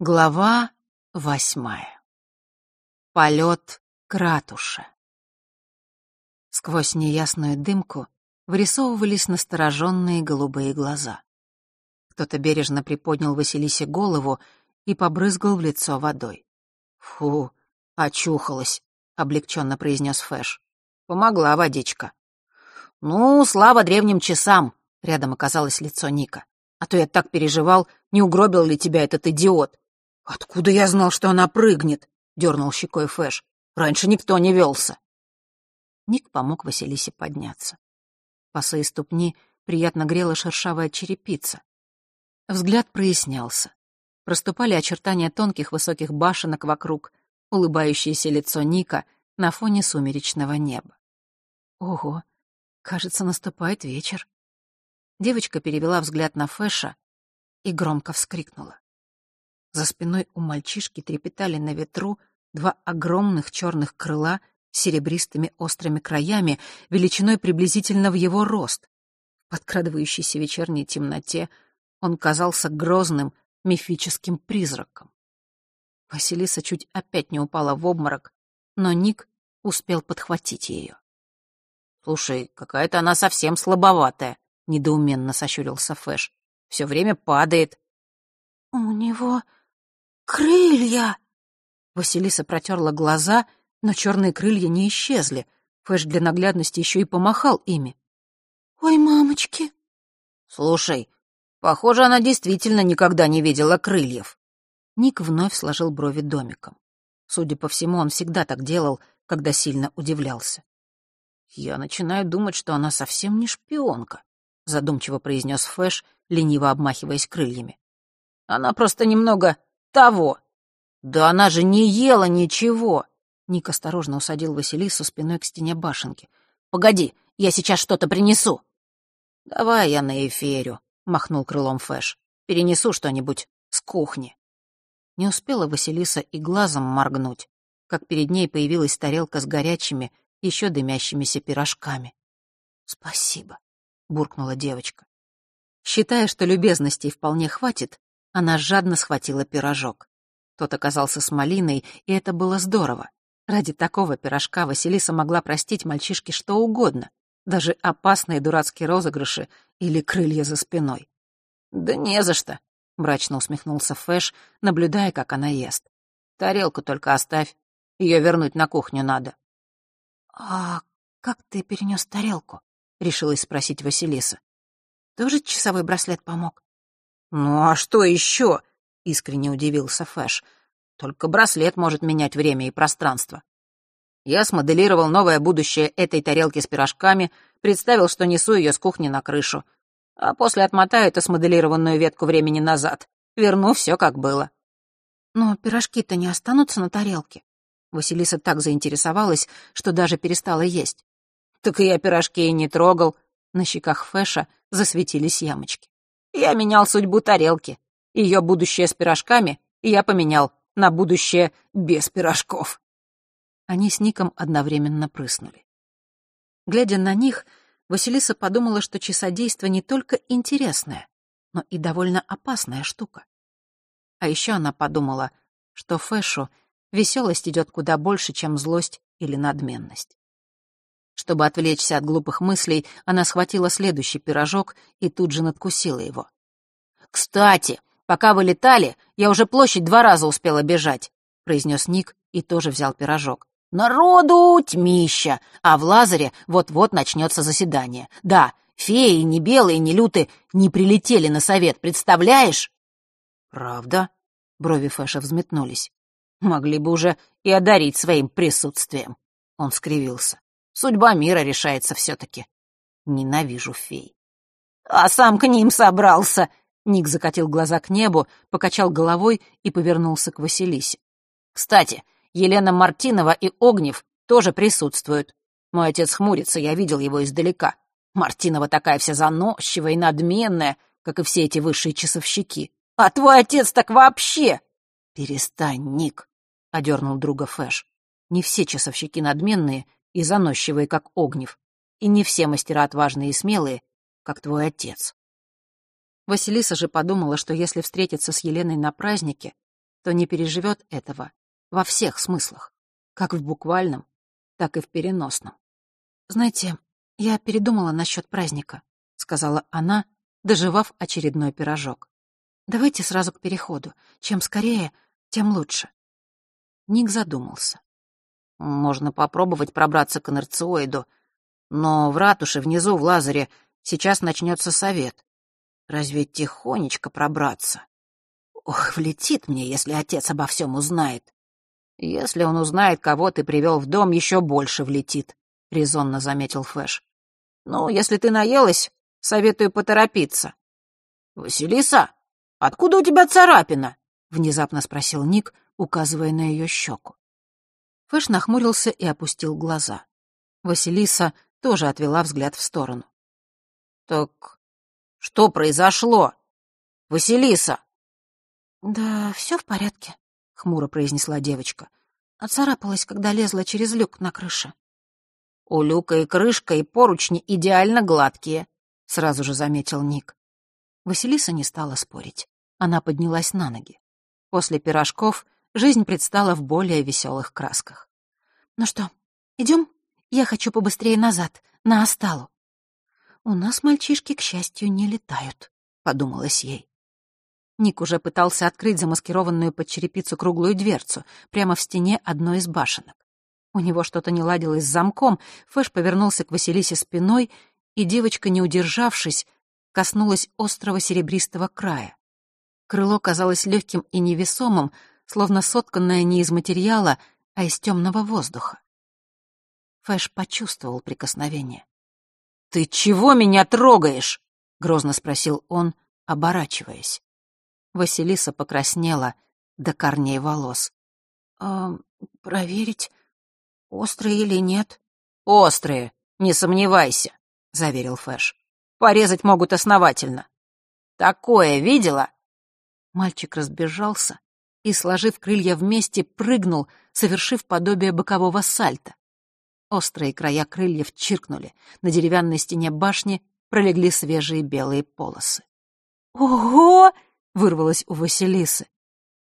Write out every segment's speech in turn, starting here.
Глава восьмая. Полет к ратуше. Сквозь неясную дымку вырисовывались настороженные голубые глаза. Кто-то бережно приподнял Василисе голову и побрызгал в лицо водой. «Фу, очухалась», — облегченно произнес Фэш. «Помогла водичка». «Ну, слава древним часам», — рядом оказалось лицо Ника. «А то я так переживал, не угробил ли тебя этот идиот». «Откуда я знал, что она прыгнет?» — дернул щекой Фэш. «Раньше никто не велся». Ник помог Василисе подняться. Босые ступни приятно грела шершавая черепица. Взгляд прояснялся. Проступали очертания тонких высоких башенок вокруг, улыбающееся лицо Ника на фоне сумеречного неба. Ого, кажется, наступает вечер. Девочка перевела взгляд на Фэша и громко вскрикнула. За спиной у мальчишки трепетали на ветру два огромных черных крыла с серебристыми острыми краями, величиной приблизительно в его рост. В подкрадывающейся вечерней темноте он казался грозным, мифическим призраком. Василиса чуть опять не упала в обморок, но Ник успел подхватить ее. «Слушай, какая-то она совсем слабоватая», — недоуменно сощурился Фэш. «Все время падает». «У него «Крылья!» Василиса протерла глаза, но черные крылья не исчезли. Фэш для наглядности еще и помахал ими. «Ой, мамочки!» «Слушай, похоже, она действительно никогда не видела крыльев». Ник вновь сложил брови домиком. Судя по всему, он всегда так делал, когда сильно удивлялся. «Я начинаю думать, что она совсем не шпионка», — задумчиво произнес Фэш, лениво обмахиваясь крыльями. «Она просто немного того. Да она же не ела ничего. Ник осторожно усадил Василису спиной к стене башенки. Погоди, я сейчас что-то принесу. Давай я на эфирю, махнул крылом Фэш. Перенесу что-нибудь с кухни. Не успела Василиса и глазом моргнуть, как перед ней появилась тарелка с горячими, еще дымящимися пирожками. «Спасибо», — буркнула девочка. Считая, что любезностей вполне хватит, она жадно схватила пирожок. Тот оказался с малиной, и это было здорово. Ради такого пирожка Василиса могла простить мальчишке что угодно, даже опасные дурацкие розыгрыши или крылья за спиной. «Да не за что», — мрачно усмехнулся Фэш, наблюдая, как она ест. «Тарелку только оставь, ее вернуть на кухню надо». «А как ты перенес тарелку?» — решилась спросить Василиса. «Тоже часовой браслет помог?» «Ну а что еще?» — искренне удивился Фэш. «Только браслет может менять время и пространство». Я смоделировал новое будущее этой тарелки с пирожками, представил, что несу ее с кухни на крышу, а после отмотаю эту смоделированную ветку времени назад, верну все как было. «Но пирожки-то не останутся на тарелке?» Василиса так заинтересовалась, что даже перестала есть. «Так и я пирожки и не трогал». На щеках Фэша засветились ямочки. Я менял судьбу тарелки. Ее будущее с пирожками я поменял на будущее без пирожков. Они с Ником одновременно прыснули. Глядя на них, Василиса подумала, что часодейство не только интересная, но и довольно опасная штука. А еще она подумала, что Фэшу веселость идет куда больше, чем злость или надменность. Чтобы отвлечься от глупых мыслей, она схватила следующий пирожок и тут же надкусила его. «Кстати, пока вы летали, я уже площадь два раза успела бежать», — произнес Ник и тоже взял пирожок. «Народу тьмища, а в Лазаре вот-вот начнется заседание. Да, феи, ни белые, ни люты не прилетели на совет, представляешь?» «Правда?» — брови Фэша взметнулись. «Могли бы уже и одарить своим присутствием», — он скривился. Судьба мира решается все-таки. Ненавижу фей. А сам к ним собрался. Ник закатил глаза к небу, покачал головой и повернулся к Василисе. Кстати, Елена Мартинова и Огнев тоже присутствуют. Мой отец хмурится, я видел его издалека. Мартинова такая вся заносчивая и надменная, как и все эти высшие часовщики. А твой отец так вообще... Перестань, Ник, — одернул друга Фэш. Не все часовщики надменные и заносчивые, как Огнев, и не все мастера отважные и смелые, как твой отец. Василиса же подумала, что если встретиться с Еленой на празднике, что не переживет этого во всех смыслах, как в буквальном, так и в переносном. «Знаете, я передумала насчет праздника», — сказала она, доживав очередной пирожок. «Давайте сразу к переходу. Чем скорее, тем лучше». Ник задумался. «Можно попробовать пробраться к инерциоиду, но в ратуше внизу, в лазаре, сейчас начнется совет. Разве тихонечко пробраться? Ох, влетит мне, если отец обо всем узнает. Если он узнает, кого ты привел в дом, еще больше влетит, — резонно заметил Фэш. Ну, если ты наелась, советую поторопиться. «Василиса, откуда у тебя царапина?» — внезапно спросил Ник, указывая на ее щеку. Фэш нахмурился и опустил глаза. Василиса тоже отвела взгляд в сторону. «Так что произошло? Василиса!» «Да все в порядке», — хмуро произнесла девочка. Оцарапалась, когда лезла через люк на крыше. «У люка и крышка, и поручни идеально гладкие», — сразу же заметил Ник. Василиса не стала спорить. Она поднялась на ноги. После пирожков жизнь предстала в более веселых красках. «Ну что, идем? Я хочу побыстрее назад, на Осталу». «У нас мальчишки, к счастью, не летают», — подумалось ей. Ник уже пытался открыть замаскированную под черепицу круглую дверцу прямо в стене одной из башенок. У него что-то не ладилось с замком, Фэш повернулся к Василисе спиной, и девочка, не удержавшись, коснулась острого серебристого края. Крыло казалось легким и невесомым, словно сотканное не из материала, а из темного воздуха. Фэш почувствовал прикосновение. «Ты чего меня трогаешь?» — грозно спросил он, оборачиваясь. Василиса покраснела до корней волос. «А, проверить, острые или нет?» «Острые, не сомневайся», — заверил Фэш. «Порезать могут основательно. Такое видела?» Мальчик разбежался и, сложив крылья вместе, прыгнул, совершив подобие бокового сальта. Острые края крыльев чиркнули, на деревянной стене башни пролегли свежие белые полосы. «Ого!» — вырвалось у Василисы.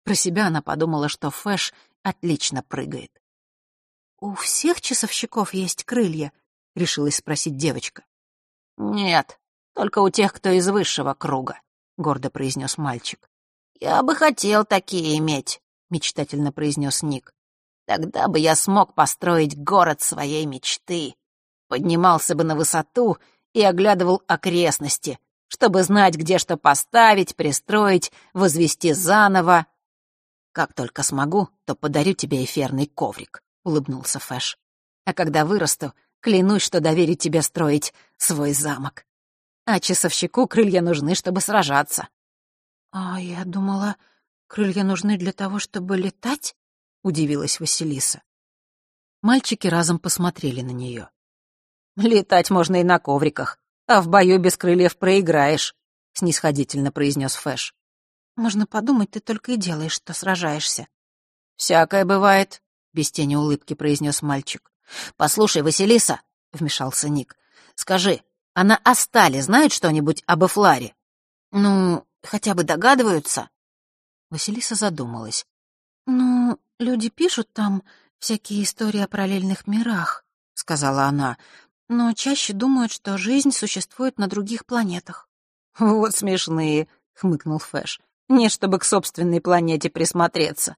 Про себя она подумала, что Фэш отлично прыгает. «У всех часовщиков есть крылья?» — решилась спросить девочка. «Нет, только у тех, кто из высшего круга», — гордо произнес мальчик. «Я бы хотел такие иметь», — мечтательно произнес Ник. Тогда бы я смог построить город своей мечты. Поднимался бы на высоту и оглядывал окрестности, чтобы знать, где что поставить, пристроить, возвести заново. Как только смогу, то подарю тебе эфирный коврик, — улыбнулся Фэш. А когда вырасту, клянусь, что доверю тебе строить свой замок. А часовщику крылья нужны, чтобы сражаться. — А я думала, крылья нужны для того, чтобы летать? удивилась Василиса. Мальчики разом посмотрели на нее. «Летать можно и на ковриках, а в бою без крыльев проиграешь», — снисходительно произнес Фэш. «Можно подумать, ты только и делаешь, что сражаешься». «Всякое бывает», — без тени улыбки произнес мальчик. «Послушай, Василиса», — вмешался Ник, — «скажи, а на Астале знают что-нибудь об Эфларе? Ну, хотя бы догадываются?» Василиса задумалась. «Ну, люди пишут там всякие истории о параллельных мирах», — сказала она, «но чаще думают, что жизнь существует на других планетах». «Вот смешные», — хмыкнул Фэш. «Не чтобы к собственной планете присмотреться».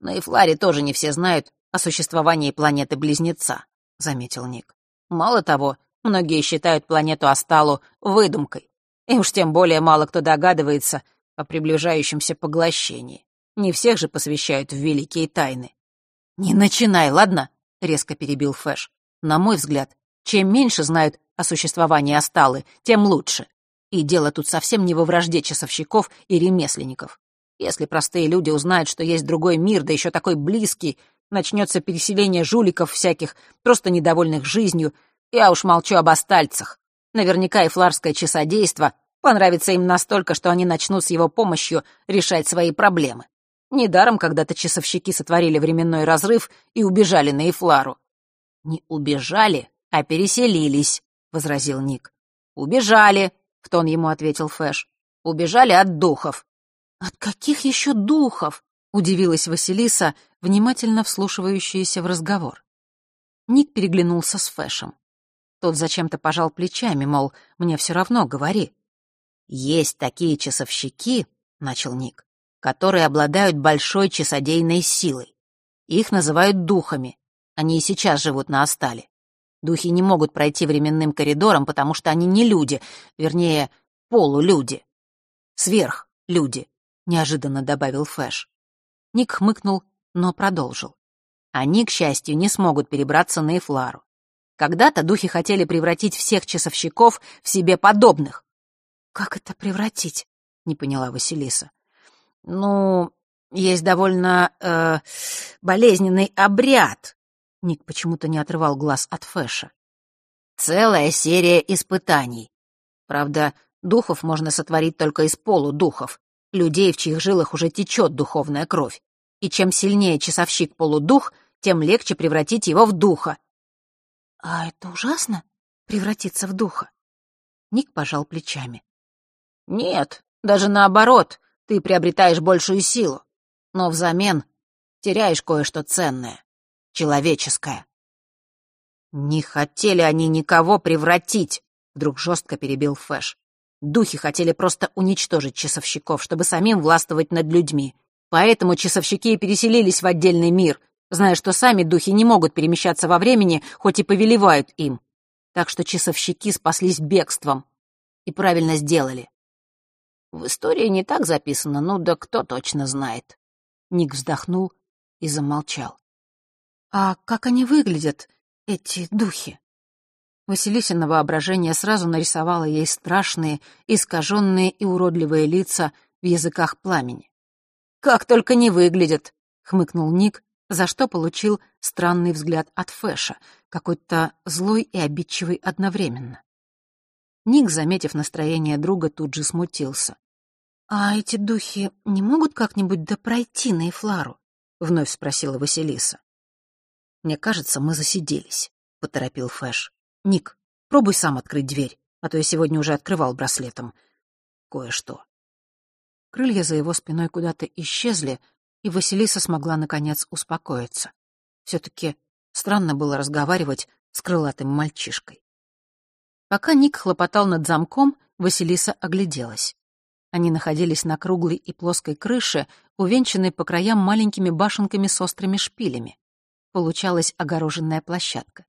«На Эфларе тоже не все знают о существовании планеты-близнеца», — заметил Ник. «Мало того, многие считают планету Асталу выдумкой, и уж тем более мало кто догадывается о приближающемся поглощении. Не всех же посвящают в великие тайны. «Не начинай, ладно?» — резко перебил Фэш. «На мой взгляд, чем меньше знают о существовании Асталы, тем лучше. И дело тут совсем не во вражде часовщиков и ремесленников. Если простые люди узнают, что есть другой мир, да еще такой близкий, начнется переселение жуликов всяких, просто недовольных жизнью. Я уж молчу об остальцах. Наверняка и фларское часодейство понравится им настолько, что они начнут с его помощью решать свои проблемы. Недаром когда-то часовщики сотворили временной разрыв и убежали на Эфлару. «Не убежали, а переселились», — возразил Ник. «Убежали», — в тон ему ответил Фэш. «Убежали от духов». «От каких еще духов?» — Удивилась Василиса, внимательно вслушивающаяся в разговор. Ник переглянулся с Фэшем. Тот зачем-то пожал плечами, мол, мне все равно, говори. «Есть такие часовщики», — начал Ник, «которые обладают большой часодейной силой. Их называют духами. Они и сейчас живут на Остале. Духи не могут пройти временным коридором, потому что они не люди, вернее, полулюди. Сверхлюди, неожиданно добавил Фэш. Ник хмыкнул, но продолжил. Они, к счастью, не смогут перебраться на Эфлару. Когда-то духи хотели превратить всех часовщиков в себе подобных. «Как это превратить?» — не поняла Василиса. «Ну, есть довольно э, болезненный обряд». Ник почему-то не отрывал глаз от Фэша. «Целая серия испытаний. Правда, духов можно сотворить только из полудухов, людей, в чьих жилах уже течет духовная кровь. И чем сильнее часовщик-полудух, тем легче превратить его в духа. «А это ужасно — превратиться в духа?» Ник пожал плечами. «Нет, даже наоборот, ты приобретаешь большую силу, но взамен теряешь кое-что ценное, человеческое». «Не хотели они никого превратить», — вдруг жестко перебил Фэш. «Духи хотели просто уничтожить часовщиков, чтобы самим властвовать над людьми. Поэтому часовщики и переселились в отдельный мир, зная, что сами духи не могут перемещаться во времени, хоть и повелевают им. Так что часовщики спаслись бегством. И правильно сделали. В истории не так записано, ну да кто точно знает. Ник вздохнул и замолчал. «А как они выглядят, эти духи?» Василисина воображение сразу нарисовало ей страшные, искаженные и уродливые лица в языках пламени. «Как только не выглядят!» — хмыкнул Ник, за что получил странный взгляд от Фэша, какой-то злой и обидчивый одновременно. Ник, заметив настроение друга, тут же смутился. «А эти духи не могут как-нибудь допройти на Эфлару?» — вновь спросила Василиса. «Мне кажется, мы засиделись», — поторопил Фэш. «Ник, пробуй сам открыть дверь, а то я сегодня уже открывал браслетом. Кое-что». Крылья за его спиной куда-то исчезли, и Василиса смогла, наконец, успокоиться. Все-таки странно было разговаривать с крылатым мальчишкой. Пока Ник хлопотал над замком, Василиса огляделась. Они находились на круглой и плоской крыше, увенчанной по краям маленькими башенками с острыми шпилями. Получалась огороженная площадка.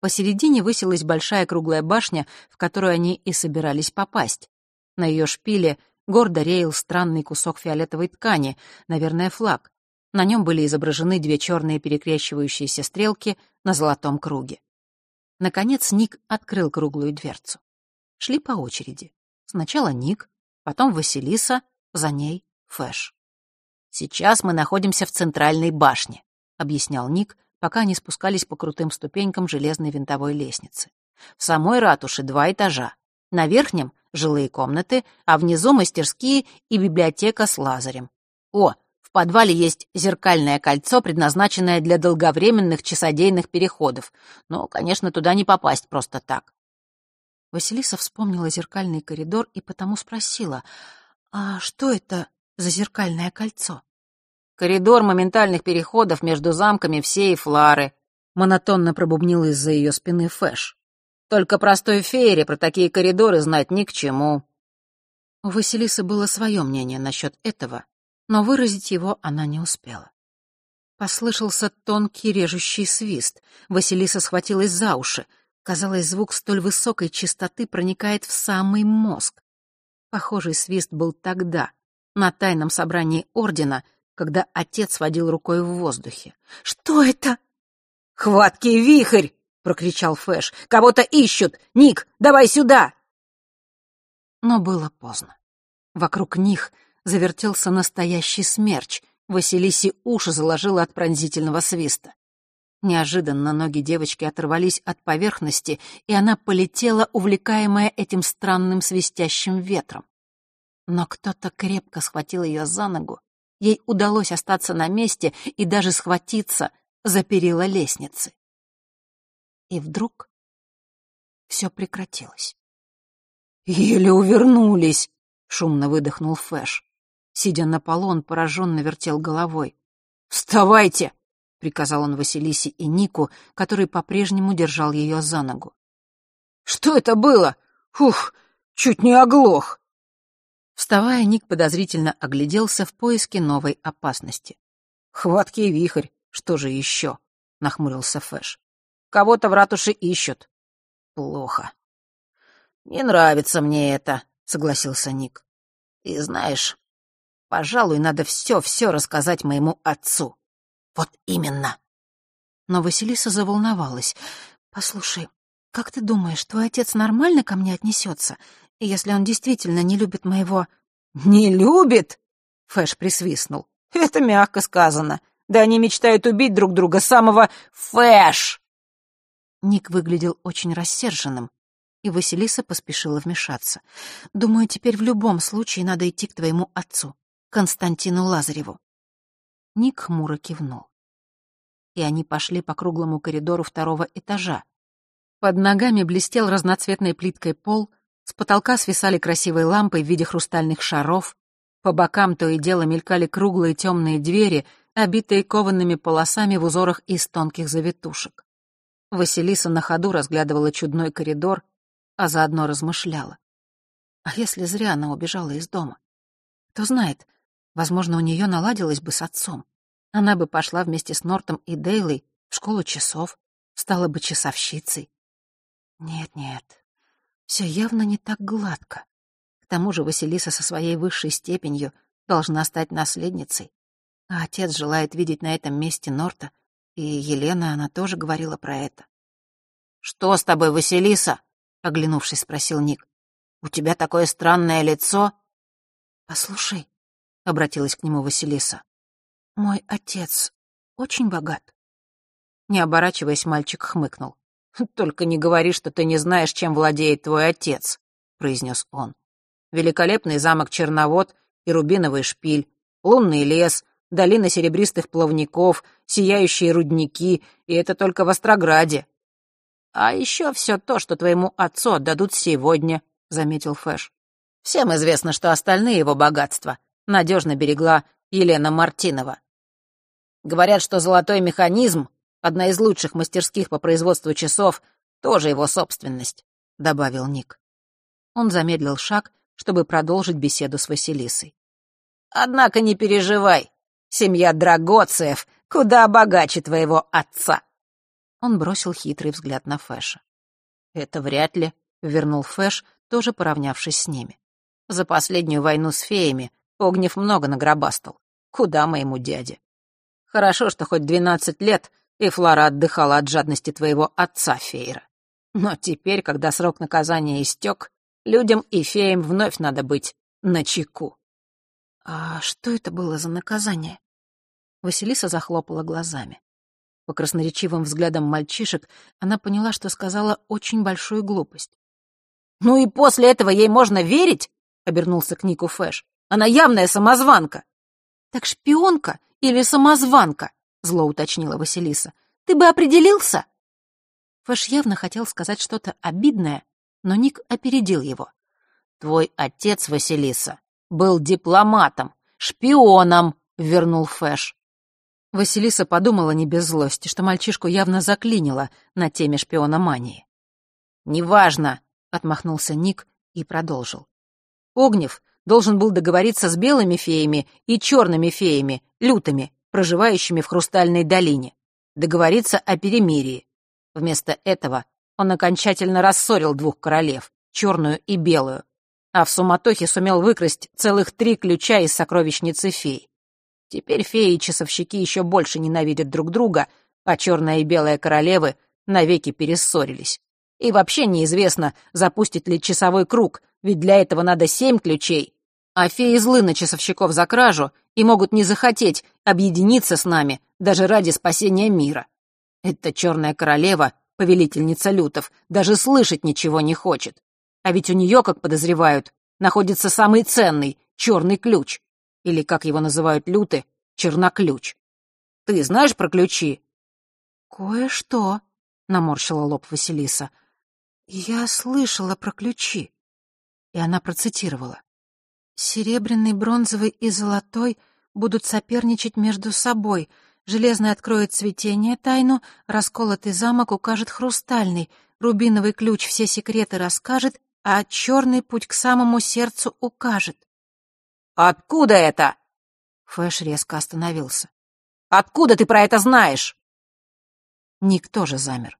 Посередине высилась большая круглая башня, в которую они и собирались попасть. На ее шпиле гордо реял странный кусок фиолетовой ткани, наверное, флаг. На нем были изображены две черные перекрещивающиеся стрелки на золотом круге. Наконец Ник открыл круглую дверцу. Шли по очереди. Сначала Ник, потом Василиса, за ней Фэш. «Сейчас мы находимся в центральной башне», — объяснял Ник, пока они спускались по крутым ступенькам железной винтовой лестницы. «В самой ратуше два этажа. На верхнем — жилые комнаты, а внизу — мастерские и библиотека с лазарем. О, в подвале есть зеркальное кольцо, предназначенное для долговременных часодейных переходов. Но, конечно, туда не попасть просто так. Василиса вспомнила зеркальный коридор и потому спросила, «А что это за зеркальное кольцо?» «Коридор моментальных переходов между замками все и флары», монотонно пробубнил из-за ее спины Фэш. Только простой феере про такие коридоры знать ни к чему». У Василисы было свое мнение насчет этого, но выразить его она не успела. Послышался тонкий режущий свист. Василиса схватилась за уши. Казалось, звук столь высокой частоты проникает в самый мозг. Похожий свист был тогда, на тайном собрании Ордена, когда отец водил рукой в воздухе. «Что это?» «Хваткий вихрь!» Прокричал Фэш. «Кого-то ищут! Ник, давай сюда!» Но было поздно. Вокруг них завертелся настоящий смерч. Василисе уши заложило от пронзительного свиста. Неожиданно ноги девочки оторвались от поверхности, и она полетела, увлекаемая этим странным свистящим ветром. Но кто-то крепко схватил ее за ногу. Ей удалось остаться на месте и даже схватиться за перила лестницы. И вдруг все прекратилось. «Еле увернулись!» — шумно выдохнул Фэш. Сидя на полу, он пораженно вертел головой. «Вставайте!» — приказал он Василисе и Нику, который по-прежнему держал ее за ногу. «Что это было? Ух, чуть не оглох!» Вставая, Ник подозрительно огляделся в поиске новой опасности. «Хваткий вихрь, что же еще?» — нахмурился Фэш. «Кого-то в ратуше ищут». «Плохо». «Не нравится мне это», — согласился Ник. «И знаешь, пожалуй, надо все-все рассказать моему отцу». «Вот именно». Но Василиса заволновалась. «Послушай, как ты думаешь, твой отец нормально ко мне отнесется, если он действительно не любит моего...» «Не любит?» — Фэш присвистнул. «Это мягко сказано. Да они мечтают убить друг друга самого Фэш!» Ник выглядел очень рассерженным, и Василиса поспешила вмешаться. «Думаю, теперь в любом случае надо идти к твоему отцу, Константину Лазареву». Ник хмуро кивнул. И они пошли по круглому коридору второго этажа. Под ногами блестел разноцветной плиткой пол, с потолка свисали красивые лампы в виде хрустальных шаров, по бокам то и дело мелькали круглые темные двери, обитые коваными полосами в узорах из тонких завитушек. Василиса на ходу разглядывала чудной коридор, а заодно размышляла. А если зря она убежала из дома? Кто знает, возможно, у нее наладилось бы с отцом. Она бы пошла вместе с Нортом и Дейлой в школу часов, стала бы часовщицей. Нет-нет, все явно не так гладко. К тому же Василиса со своей высшей степенью должна стать наследницей. А отец желает видеть на этом месте Норта, и Елена, она тоже говорила про это. «Что с тобой, Василиса?» — оглянувшись, спросил Ник. «У тебя такое странное лицо». «Послушай», — обратилась к нему Василиса, — «мой отец очень богат». Не оборачиваясь, мальчик хмыкнул. «Только не говори, что ты не знаешь, чем владеет твой отец», — произнес он великолепный замок Черновод и рубиновый шпиль, лунный лес, долина серебристых плавников, сияющие рудники, и это только в Острограде. А еще все то, что твоему отцу отдадут сегодня, — заметил Фэш. Всем известно, что остальные его богатства надежно берегла Елена Мартинова. Говорят, что золотой механизм, одна из лучших мастерских по производству часов, тоже его собственность, — добавил Ник. Он замедлил шаг, чтобы продолжить беседу с Василисой. «Однако не переживай, семья Драгоцеев куда богаче твоего отца!» Он бросил хитрый взгляд на Фэша. «Это вряд ли», — вернул Фэш, тоже поравнявшись с ними. «За последнюю войну с феями Огнев много нагробастал. Куда моему дяде? Хорошо, что хоть двенадцать лет, и Флора отдыхала от жадности твоего отца, Фейра. Но теперь, когда срок наказания истек, Людям и феям вновь надо быть на чеку. А что это было за наказание? Василиса захлопала глазами. По красноречивым взглядам мальчишек она поняла, что сказала очень большую глупость. «Ну и после этого ей можно верить?» — обернулся к Нику Фэш. «Она явная самозванка». «Так шпионка или самозванка?» — зло уточнила Василиса. «Ты бы определился?» Фэш явно хотел сказать что-то обидное, но Ник опередил его. «Твой отец, Василиса, был дипломатом, шпионом», — вернул Фэш. Василиса подумала не без злости, что мальчишку явно заклинило на теме шпиономании. «Неважно», — отмахнулся Ник и продолжил. «Огнев должен был договориться с белыми феями и черными феями, лютыми, проживающими в Хрустальной долине, договориться о перемирии. Вместо этого он окончательно рассорил двух королев, черную и белую, а в суматохе сумел выкрасть целых три ключа из сокровищницы фей. Теперь феи и часовщики еще больше ненавидят друг друга, а черная и белая королевы навеки перессорились. И вообще неизвестно, запустит ли часовой круг, ведь для этого надо семь ключей. А феи злы на часовщиков за кражу и могут не захотеть объединиться с нами даже ради спасения мира. Эта черная королева повелительница лютов, даже слышать ничего не хочет. А ведь у нее, как подозревают, находится самый ценный черный ключ. Или, как его называют люты, черноключ. Ты знаешь про ключи? Кое-что, наморщила лоб Василиса. Я слышала про ключи. И она процитировала. Серебряный, бронзовый и золотой будут соперничать между собой. Железный откроет цветение тайну, расколотый замок укажет хрустальный, рубиновый ключ все секреты расскажет, а черный путь к самому сердцу укажет. «Откуда это?» Фэш резко остановился. «Откуда ты про это знаешь?» Ник тоже замер.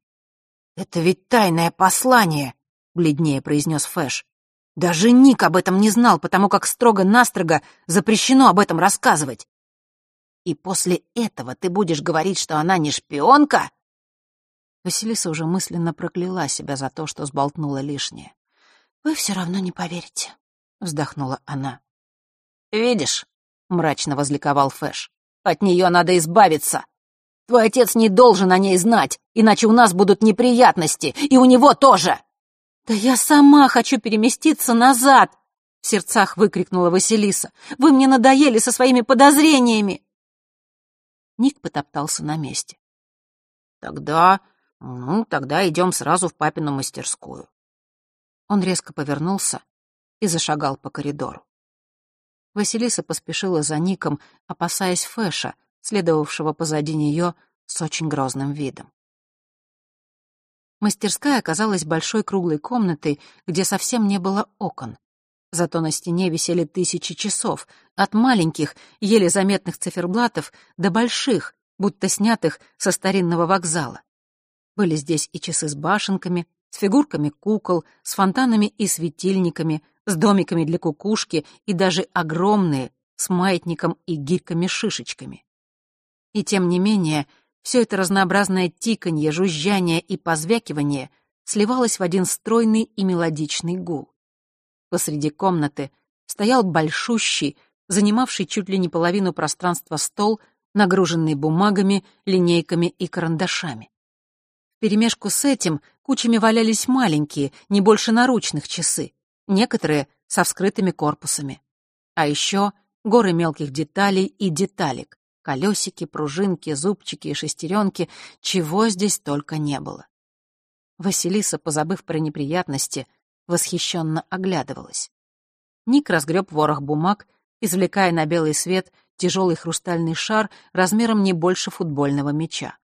«Это ведь тайное послание», — бледнее произнес Фэш. «Даже Ник об этом не знал, потому как строго-настрого запрещено об этом рассказывать. И после этого ты будешь говорить, что она не шпионка?» Василиса уже мысленно прокляла себя за то, что сболтнула лишнее. «Вы все равно не поверите», — вздохнула она. «Видишь», — мрачно возликовал Фэш, — «от нее надо избавиться. Твой отец не должен о ней знать, иначе у нас будут неприятности, и у него тоже!» «Да я сама хочу переместиться назад!» — в сердцах выкрикнула Василиса. «Вы мне надоели со своими подозрениями!» Ник потоптался на месте. «Тогда... ну, тогда идем сразу в папину мастерскую». Он резко повернулся и зашагал по коридору. Василиса поспешила за Ником, опасаясь Фэша, следовавшего позади нее с очень грозным видом. Мастерская оказалась большой круглой комнатой, где совсем не было окон. Зато на стене висели тысячи часов, от маленьких, еле заметных циферблатов до больших, будто снятых со старинного вокзала. Были здесь и часы с башенками, с фигурками кукол, с фонтанами и светильниками, с домиками для кукушки и даже огромные, с маятником и гирьками-шишечками. И тем не менее, все это разнообразное тиканье, жужжание и позвякивание сливалось в один стройный и мелодичный гул. Посреди комнаты стоял большущий, занимавший чуть ли не половину пространства стол, нагруженный бумагами, линейками и карандашами. Вперемешку с этим кучами валялись маленькие, не больше наручных часы, некоторые со вскрытыми корпусами. А еще горы мелких деталей и деталек, колесики, пружинки, зубчики и шестеренки, чего здесь только не было. Василиса, позабыв про неприятности, восхищенно оглядывалась. Ник разгреб ворох бумаг, извлекая на белый свет тяжелый хрустальный шар размером не больше футбольного мяча.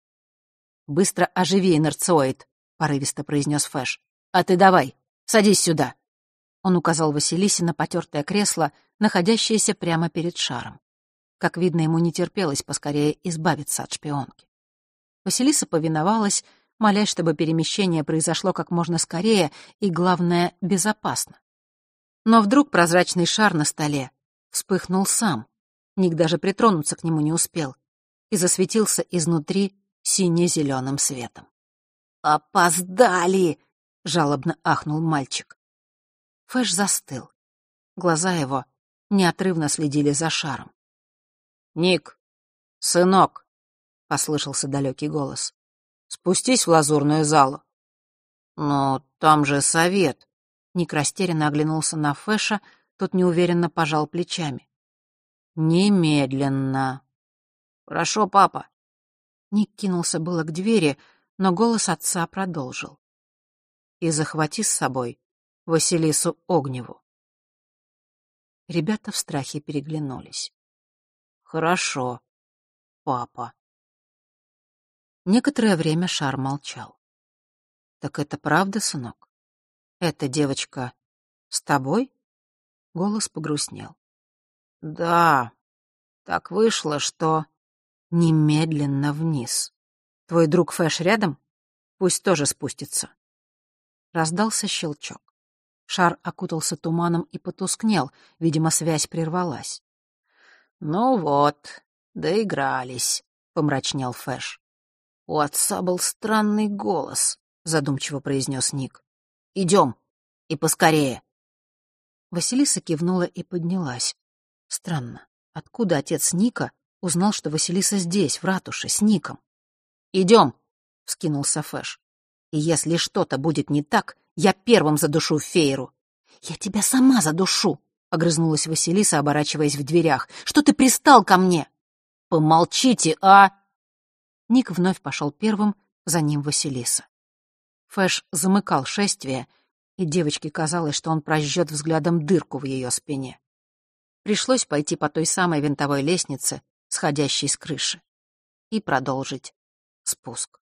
«Быстро оживи инерциоид», — порывисто произнес Фэш. «А ты давай, садись сюда». Он указал Василисе на потертое кресло, находящееся прямо перед шаром. Как видно, ему не терпелось поскорее избавиться от шпионки. Василиса повиновалась, молясь, чтобы перемещение произошло как можно скорее и, главное, безопасно. Но вдруг прозрачный шар на столе вспыхнул сам. Ник даже притронуться к нему не успел и засветился изнутри сине-зеленым светом. «Опоздали!» — жалобно ахнул мальчик. Фэш застыл. Глаза его неотрывно следили за шаром. «Ник, сынок!» — послышался далекий голос. «Спустись в лазурную залу». «Но там же совет!» Ник растерянно оглянулся на Фэша, тот неуверенно пожал плечами. «Немедленно!» «Хорошо, папа!» Ник кинулся было к двери, но голос отца продолжил. «И захвати с собой Василису Огневу». Ребята в страхе переглянулись. «Хорошо, папа». Некоторое время Шар молчал. «Так это правда, сынок? Эта девочка с тобой?» Голос погрустнел. «Да, так вышло, что...» «Немедленно вниз. Твой друг Фэш рядом? Пусть тоже спустится». Раздался щелчок. Шар окутался туманом и потускнел, видимо, связь прервалась. «Ну вот, доигрались», — помрачнел Фэш. «У отца был странный голос», — задумчиво произнес Ник. «Идем, и поскорее». Василиса кивнула и поднялась. Странно, откуда отец Ника узнал, что Василиса здесь, в ратуше, с Ником? «Идем», — вскинулся Фэш. «И если что-то будет не так, я первым задушу Фейру. Я тебя сама задушу, огрызнулась Василиса, оборачиваясь в дверях. Что ты пристал ко мне? Помолчите, а? Ник вновь пошел первым, за ним Василиса. Фэш замыкал шествие, и девочке казалось, что он прожжет взглядом дырку в ее спине. пришлось пойти по той самой винтовой лестнице, сходящей с крыши, и продолжить спуск.